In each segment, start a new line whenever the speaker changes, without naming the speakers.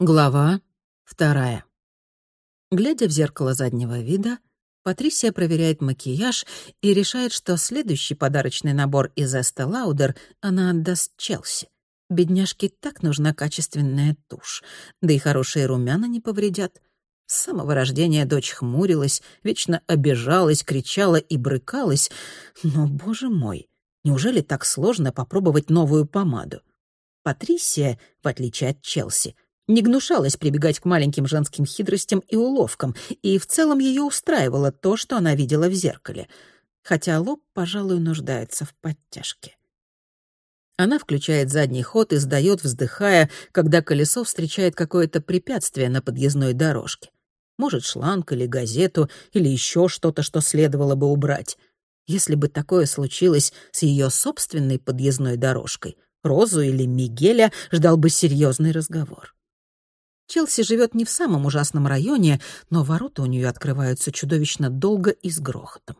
Глава вторая. Глядя в зеркало заднего вида, Патрисия проверяет макияж и решает, что следующий подарочный набор из Эста Лаудер она отдаст Челси. Бедняжке так нужна качественная тушь, да и хорошие румяна не повредят. С самого рождения дочь хмурилась, вечно обижалась, кричала и брыкалась. Но, боже мой, неужели так сложно попробовать новую помаду? Патрисия, в отличие от Челси, — не гнушалась прибегать к маленьким женским хитростям и уловкам, и в целом ее устраивало то, что она видела в зеркале, хотя лоб, пожалуй, нуждается в подтяжке. Она включает задний ход и сдаёт, вздыхая, когда колесо встречает какое-то препятствие на подъездной дорожке. Может, шланг или газету, или еще что-то, что следовало бы убрать. Если бы такое случилось с ее собственной подъездной дорожкой, Розу или Мигеля ждал бы серьезный разговор. Челси живет не в самом ужасном районе, но ворота у нее открываются чудовищно долго и с грохотом.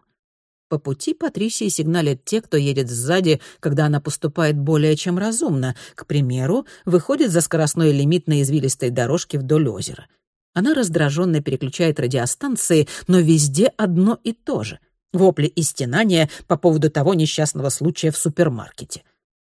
По пути Патрисии сигналят те, кто едет сзади, когда она поступает более чем разумно. К примеру, выходит за скоростной лимит на извилистой дорожке вдоль озера. Она раздраженно переключает радиостанции, но везде одно и то же. Вопли и стенания по поводу того несчастного случая в супермаркете.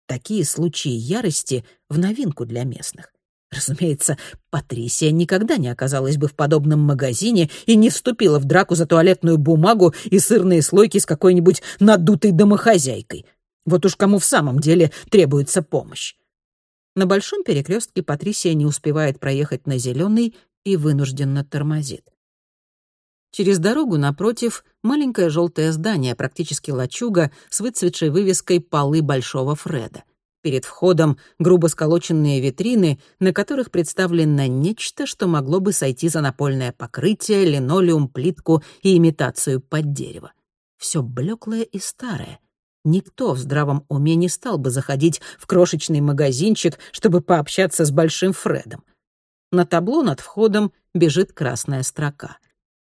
Такие случаи ярости в новинку для местных. Разумеется, Патрисия никогда не оказалась бы в подобном магазине и не вступила в драку за туалетную бумагу и сырные слойки с какой-нибудь надутой домохозяйкой. Вот уж кому в самом деле требуется помощь. На большом перекрестке Патрисия не успевает проехать на зеленый и вынужденно тормозит. Через дорогу напротив маленькое желтое здание, практически лачуга, с выцветшей вывеской «Полы Большого Фреда». Перед входом грубо сколоченные витрины, на которых представлено нечто, что могло бы сойти за напольное покрытие, линолеум, плитку и имитацию под дерево. Все блеклое и старое. Никто в здравом уме не стал бы заходить в крошечный магазинчик, чтобы пообщаться с Большим Фредом. На табло над входом бежит красная строка.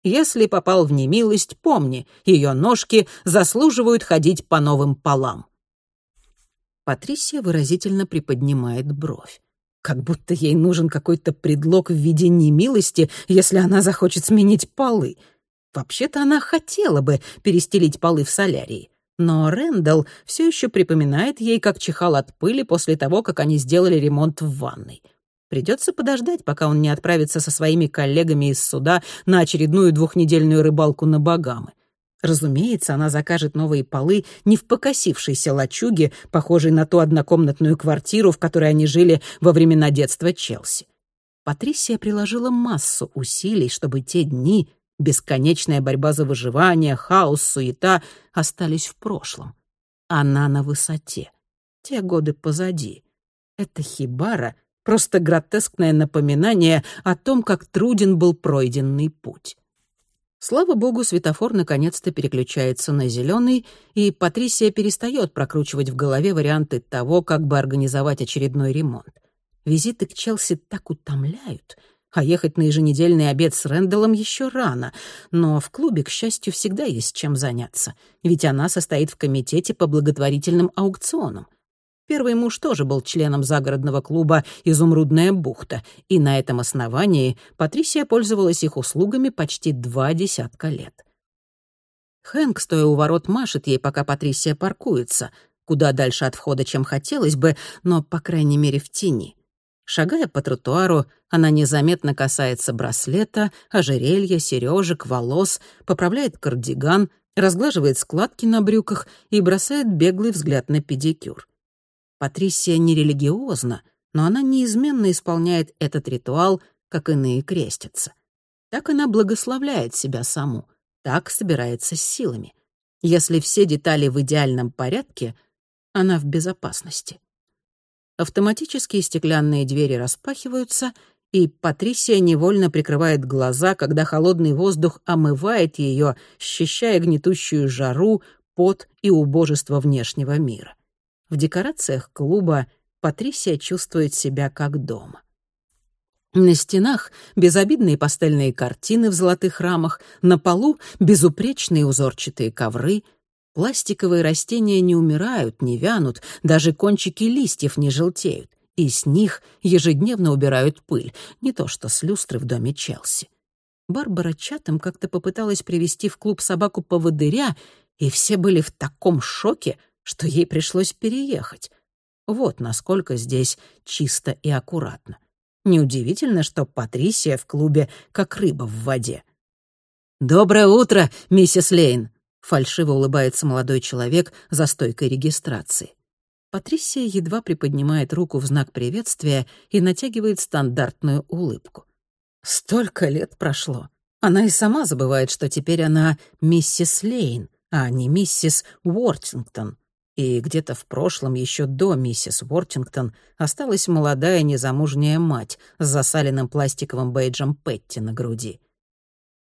Если попал в немилость, помни, ее ножки заслуживают ходить по новым полам. Патрисия выразительно приподнимает бровь. Как будто ей нужен какой-то предлог в виде немилости, если она захочет сменить полы. Вообще-то она хотела бы перестелить полы в солярии. Но Рэндалл все еще припоминает ей, как чихал от пыли после того, как они сделали ремонт в ванной. Придется подождать, пока он не отправится со своими коллегами из суда на очередную двухнедельную рыбалку на Багамы. Разумеется, она закажет новые полы не в покосившейся лачуге, похожей на ту однокомнатную квартиру, в которой они жили во времена детства Челси. Патрисия приложила массу усилий, чтобы те дни, бесконечная борьба за выживание, хаос, суета, остались в прошлом. Она на высоте. Те годы позади. Это хибара — просто гротескное напоминание о том, как труден был пройденный путь. Слава богу, светофор наконец-то переключается на зеленый, и Патрисия перестает прокручивать в голове варианты того, как бы организовать очередной ремонт. Визиты к Челси так утомляют, а ехать на еженедельный обед с Рэндаллом еще рано, но в клубе, к счастью, всегда есть чем заняться, ведь она состоит в комитете по благотворительным аукционам. Первый муж тоже был членом загородного клуба «Изумрудная бухта», и на этом основании Патрисия пользовалась их услугами почти два десятка лет. Хэнк, стоя у ворот, машет ей, пока Патрисия паркуется, куда дальше от входа, чем хотелось бы, но, по крайней мере, в тени. Шагая по тротуару, она незаметно касается браслета, ожерелья, сережек, волос, поправляет кардиган, разглаживает складки на брюках и бросает беглый взгляд на педикюр. Патрисия не религиозна, но она неизменно исполняет этот ритуал, как иные крестятся. Так она благословляет себя саму, так собирается с силами. Если все детали в идеальном порядке, она в безопасности. Автоматические стеклянные двери распахиваются, и Патрисия невольно прикрывает глаза, когда холодный воздух омывает ее, счищая гнетущую жару, пот и убожество внешнего мира. В декорациях клуба Патрисия чувствует себя как дома. На стенах безобидные пастельные картины в золотых рамах, на полу безупречные узорчатые ковры. Пластиковые растения не умирают, не вянут, даже кончики листьев не желтеют. и с них ежедневно убирают пыль, не то что с люстры в доме Челси. Барбара Чатам как-то попыталась привести в клуб собаку-поводыря, и все были в таком шоке, что ей пришлось переехать. Вот насколько здесь чисто и аккуратно. Неудивительно, что Патрисия в клубе как рыба в воде. «Доброе утро, миссис Лейн!» — фальшиво улыбается молодой человек за стойкой регистрации. Патрисия едва приподнимает руку в знак приветствия и натягивает стандартную улыбку. Столько лет прошло. Она и сама забывает, что теперь она миссис Лейн, а не миссис Уортингтон. И где-то в прошлом, еще до миссис Уортингтон, осталась молодая незамужняя мать с засаленным пластиковым бейджем Петти на груди.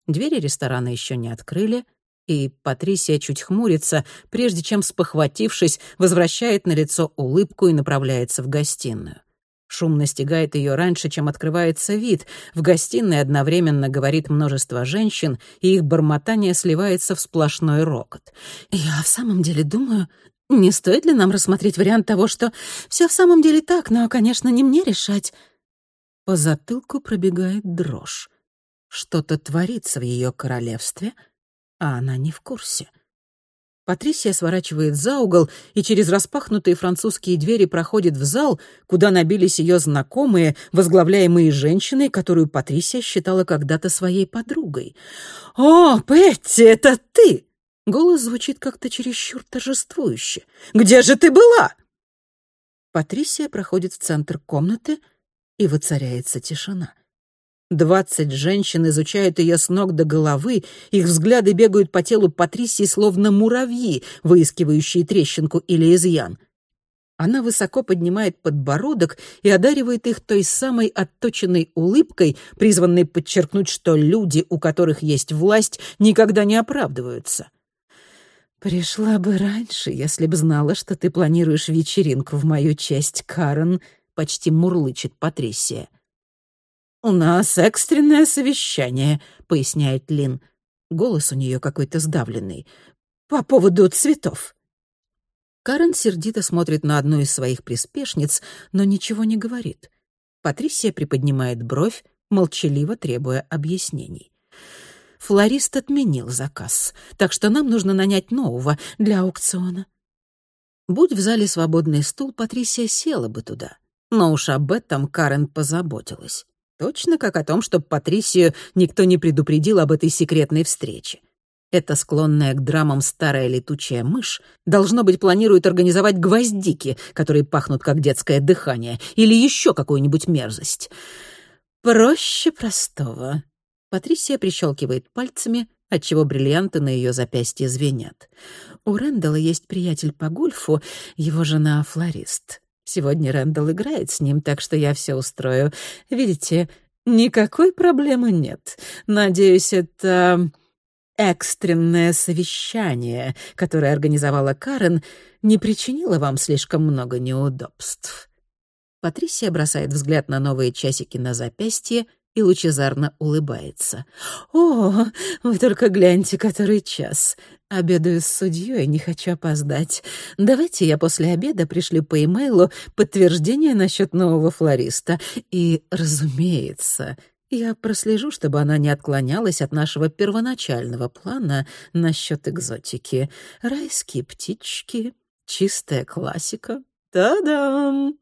Двери ресторана еще не открыли, и Патрисия чуть хмурится, прежде чем, спохватившись, возвращает на лицо улыбку и направляется в гостиную. Шум настигает ее раньше, чем открывается вид. В гостиной одновременно говорит множество женщин, и их бормотание сливается в сплошной рокот. «Я в самом деле думаю, не стоит ли нам рассмотреть вариант того, что все в самом деле так, но, конечно, не мне решать?» По затылку пробегает дрожь. Что-то творится в ее королевстве — а она не в курсе. Патрисия сворачивает за угол и через распахнутые французские двери проходит в зал, куда набились ее знакомые, возглавляемые женщиной, которую Патрисия считала когда-то своей подругой. «О, Петти, это ты!» Голос звучит как-то чересчур торжествующе. «Где же ты была?» Патрисия проходит в центр комнаты, и воцаряется тишина. Двадцать женщин изучают ее с ног до головы, их взгляды бегают по телу Патрисии, словно муравьи, выискивающие трещинку или изъян. Она высоко поднимает подбородок и одаривает их той самой отточенной улыбкой, призванной подчеркнуть, что люди, у которых есть власть, никогда не оправдываются. «Пришла бы раньше, если б знала, что ты планируешь вечеринку в мою честь, Карен», — почти мурлычет Патрисия. «У нас экстренное совещание», — поясняет Лин. Голос у нее какой-то сдавленный. «По поводу цветов». Карен сердито смотрит на одну из своих приспешниц, но ничего не говорит. Патрисия приподнимает бровь, молчаливо требуя объяснений. Флорист отменил заказ, так что нам нужно нанять нового для аукциона. Будь в зале свободный стул, Патрисия села бы туда. Но уж об этом Карен позаботилась. Точно как о том, чтобы Патрисию никто не предупредил об этой секретной встрече. Эта склонная к драмам старая летучая мышь, должно быть, планирует организовать гвоздики, которые пахнут как детское дыхание, или еще какую-нибудь мерзость. Проще простого. Патрисия прищелкивает пальцами, отчего бриллианты на ее запястье звенят. У Рэндала есть приятель по гольфу, его жена — флорист. Сегодня Рэндалл играет с ним, так что я все устрою. Видите, никакой проблемы нет. Надеюсь, это экстренное совещание, которое организовала Карен, не причинило вам слишком много неудобств. Патрисия бросает взгляд на новые часики на запястье и лучезарно улыбается. «О, вы только гляньте, который час. Обедаю с судьей, не хочу опоздать. Давайте я после обеда пришлю по имейлу подтверждение насчет нового флориста. И, разумеется, я прослежу, чтобы она не отклонялась от нашего первоначального плана насчет экзотики. Райские птички, чистая классика. Та-дам!»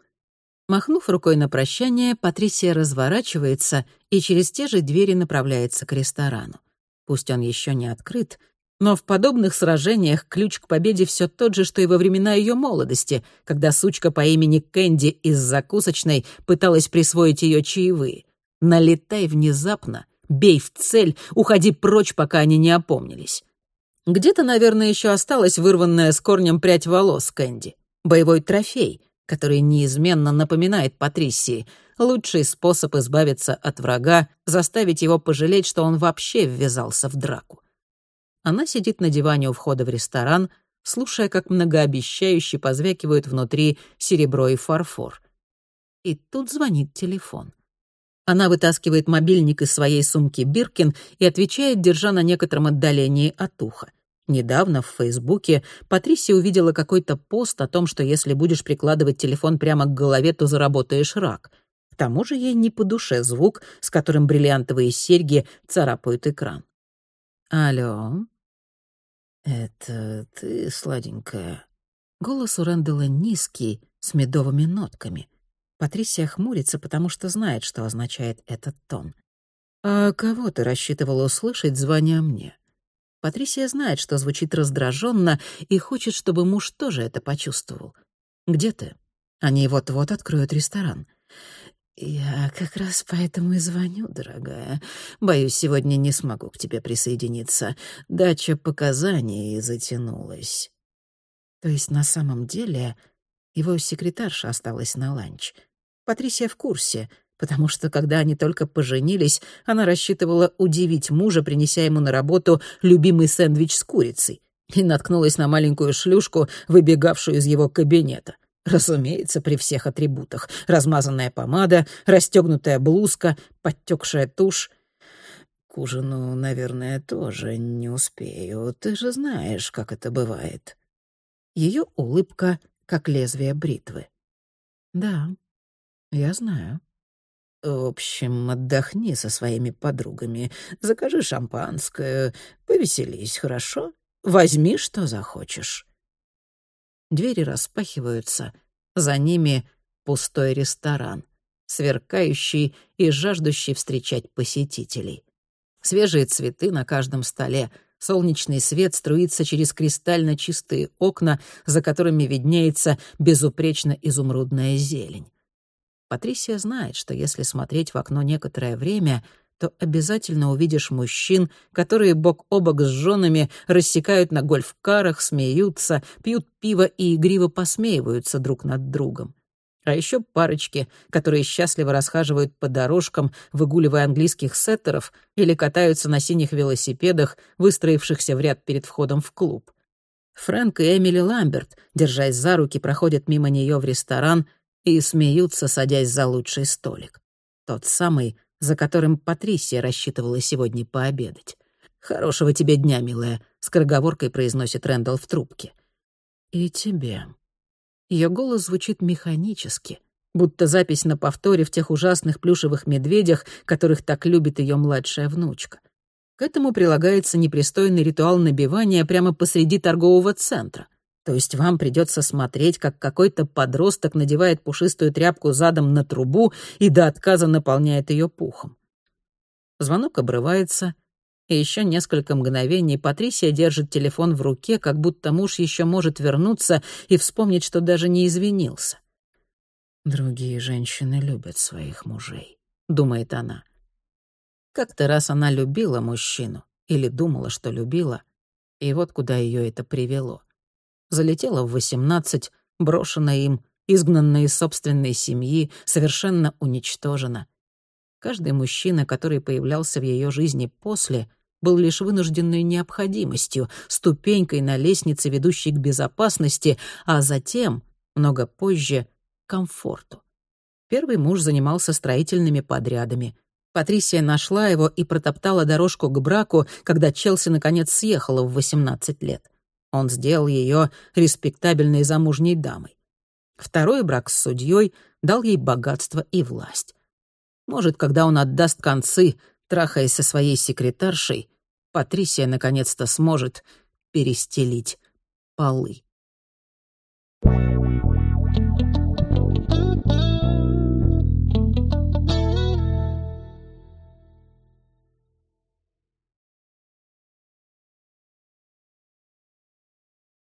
Махнув рукой на прощание, Патрисия разворачивается и через те же двери направляется к ресторану. Пусть он еще не открыт, но в подобных сражениях ключ к победе все тот же, что и во времена ее молодости, когда сучка по имени Кэнди из закусочной пыталась присвоить ее чаевые. Налетай внезапно, бей в цель, уходи прочь, пока они не опомнились. Где-то, наверное, еще осталась вырванная с корнем прядь волос Кэнди. Боевой трофей — который неизменно напоминает Патрисии. Лучший способ избавиться от врага — заставить его пожалеть, что он вообще ввязался в драку. Она сидит на диване у входа в ресторан, слушая, как многообещающе позвякивают внутри серебро и фарфор. И тут звонит телефон. Она вытаскивает мобильник из своей сумки Биркин и отвечает, держа на некотором отдалении от уха. Недавно в Фейсбуке Патрисия увидела какой-то пост о том, что если будешь прикладывать телефон прямо к голове, то заработаешь рак. К тому же ей не по душе звук, с которым бриллиантовые серьги царапают экран. «Алло?» «Это ты, сладенькая?» Голос у Рэндала низкий, с медовыми нотками. Патрисия хмурится, потому что знает, что означает этот тон. «А кого ты рассчитывала услышать, звоня мне?» Патрисия знает, что звучит раздраженно и хочет, чтобы муж тоже это почувствовал. «Где ты?» Они вот-вот откроют ресторан. «Я как раз поэтому и звоню, дорогая. Боюсь, сегодня не смогу к тебе присоединиться. Дача показаний затянулась». То есть на самом деле его секретарша осталась на ланч. Патрисия в курсе, потому что, когда они только поженились, она рассчитывала удивить мужа, принеся ему на работу любимый сэндвич с курицей, и наткнулась на маленькую шлюшку, выбегавшую из его кабинета. Разумеется, при всех атрибутах. Размазанная помада, расстегнутая блузка, подтекшая тушь. К ужину, наверное, тоже не успею. Ты же знаешь, как это бывает. Ее улыбка, как лезвие бритвы. Да, я знаю. В общем, отдохни со своими подругами, закажи шампанское, повеселись, хорошо? Возьми, что захочешь. Двери распахиваются, за ними пустой ресторан, сверкающий и жаждущий встречать посетителей. Свежие цветы на каждом столе, солнечный свет струится через кристально чистые окна, за которыми виднеется безупречно изумрудная зелень. Патрисия знает, что если смотреть в окно некоторое время — то обязательно увидишь мужчин, которые бок о бок с женами рассекают на гольф-карах, смеются, пьют пиво и игриво посмеиваются друг над другом. А еще парочки, которые счастливо расхаживают по дорожкам, выгуливая английских сеттеров или катаются на синих велосипедах, выстроившихся в ряд перед входом в клуб. Фрэнк и Эмили Ламберт, держась за руки, проходят мимо нее в ресторан и смеются, садясь за лучший столик. Тот самый, за которым Патрисия рассчитывала сегодня пообедать. «Хорошего тебе дня, милая», — скороговоркой произносит Рэндалл в трубке. «И тебе». Ее голос звучит механически, будто запись на повторе в тех ужасных плюшевых медведях, которых так любит ее младшая внучка. К этому прилагается непристойный ритуал набивания прямо посреди торгового центра. То есть вам придется смотреть, как какой-то подросток надевает пушистую тряпку задом на трубу и до отказа наполняет ее пухом. Звонок обрывается, и еще несколько мгновений Патрисия держит телефон в руке, как будто муж еще может вернуться и вспомнить, что даже не извинился. «Другие женщины любят своих мужей», — думает она. Как-то раз она любила мужчину, или думала, что любила, и вот куда ее это привело — залетела в восемнадцать, брошена им, изгнанная из собственной семьи, совершенно уничтожена. Каждый мужчина, который появлялся в ее жизни после, был лишь вынужденной необходимостью, ступенькой на лестнице, ведущей к безопасности, а затем, много позже, к комфорту. Первый муж занимался строительными подрядами. Патрисия нашла его и протоптала дорожку к браку, когда Челси наконец съехала в 18 лет. Он сделал ее респектабельной замужней дамой. Второй брак с судьей дал ей богатство и власть. Может, когда он отдаст концы, трахаясь со своей секретаршей, Патрисия наконец-то сможет перестелить полы.